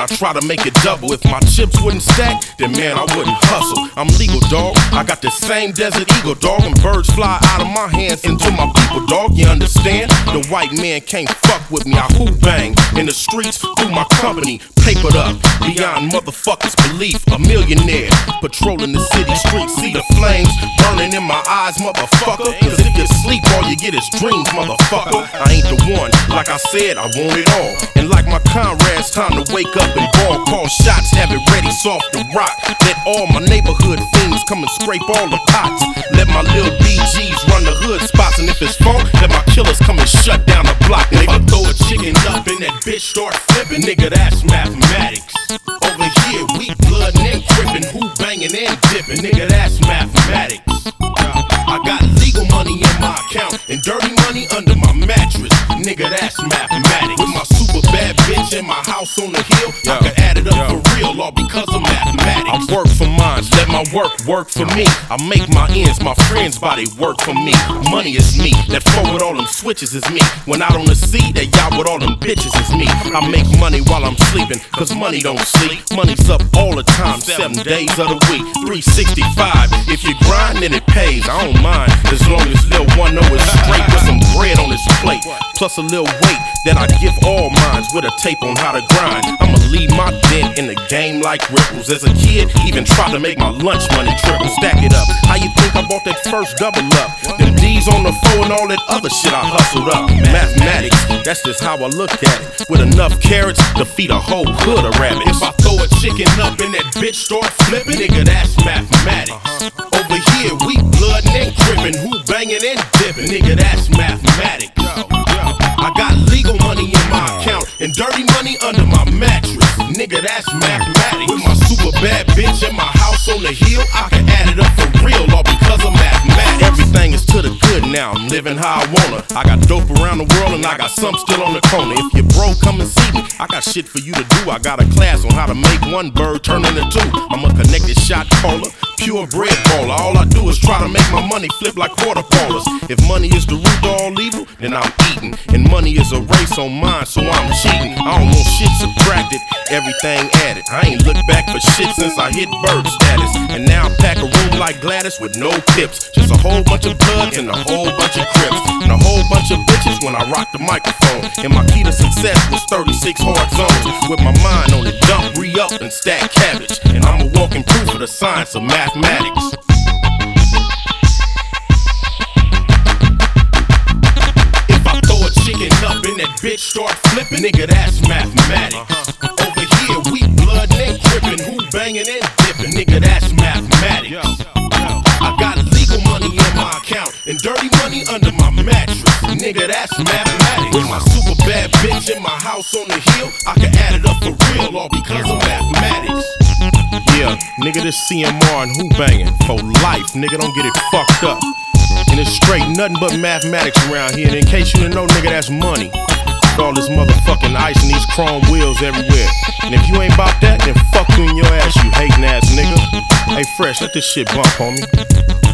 I try to make it double. If my chips wouldn't stack, then man, I wouldn't hustle. I'm legal, dog. I got the same desert eagle, dog. And birds fly out of my hands into my people, dog. You understand? White man can't fuck with me. I who bang in the streets through my company. Papered up beyond motherfuckers' belief. A millionaire patrolling the city streets. See the flames burning in my eyes, motherfucker. Cause if you sleep, all you get is dreams, motherfucker. I ain't the one. Like I said, I want it all. And like my comrades, time to wake up and ball. Call shots, have it ready, soft to rock. Let all my neighborhood fiends come and scrape all the pots. Let my little BGs run the hood spots. And if it's funk, let my killers come and shut down the block. If I throw a chicken up and that bitch start flipping, nigga, that's mathematics. Over here, we blood and crippin', Hoo-Banging and dipping, nigga, that's mathematics. I got legal money in my account and dirty money under my mattress. Nigga, that's mathematics. With my super bad bitch in my house on the hill, I can add it up for real, all because of mathematics. I work for my work work for me. I make my ends, my friends' body work for me. Money is me, that phone with all them switches is me. When out on the sea, that yacht with all them bitches is me. I make money while I'm sleeping, cause money don't sleep. Money's up all the time, seven days of the week, 365. If you grind, then it pays. I don't mind, as long as Lil One know it's straight with some bread on his plate. Plus a little weight that I give all minds with a tape on how to grind. I'ma leave my dent in the game like ripples. As a kid, even tried to make my lunch money triple. Stack it up. How you think I bought that first double up? Them D's on the floor and all that other shit I hustled up. Mathematics, that's just how I look at it. With enough carrots to feed a whole hood of rabbits. If I throw a chicken up and that bitch start flipping, nigga, that's mathematics. Over here, we blood and crippin', Hoo-Banging and dipping, nigga, that's mathematics. I got and dirty money under my mattress. Nigga, that's mathematics. With my super bad bitch in my house on the hill, I can add it up now, I'm living how I wanna. I got dope around the world and I got some still on the corner. If you're broke, come and see me. I got shit for you to do. I got a class on how to make one bird turn into two. I'm a connected shot caller, pure bread baller. All I do is try to make my money flip like quarter ballers. If money is the root of all evil, then I'm eating. And money is a race on mine, so I'm cheating. I don't want shit subtracted, everything added. I ain't looked back for shit since I hit bird status. And pack a room like Gladys with no tips. Just a whole bunch of bloods and a whole bunch of crips. And a whole bunch of bitches when I rock the microphone. And my key to success was 36 hard zones. With my mind on the dump, re up, and stack cabbage. And I'm a walking proof of the science of mathematics. If I throw a chicken up and that bitch start flipping, nigga, that's mathematics. Over here, we blood and crippin', who banging and dipping, nigga, that's mathematics. I got legal money in my account and dirty money under my mattress, nigga, that's mathematics. With my super bad bitch in my house on the hill, I can add it up for real, all because of mathematics. Yeah, nigga, this CMR and who banging for life, nigga, don't get it fucked up. And it's straight nothing but mathematics around here. And in case you didn't know, nigga, that's money. With all this motherfucking ice and these chrome wheels everywhere. And if you ain't about that, then fuck you in your ass, you hating ass nigga. Hey, Fresh, let this shit bump, homie.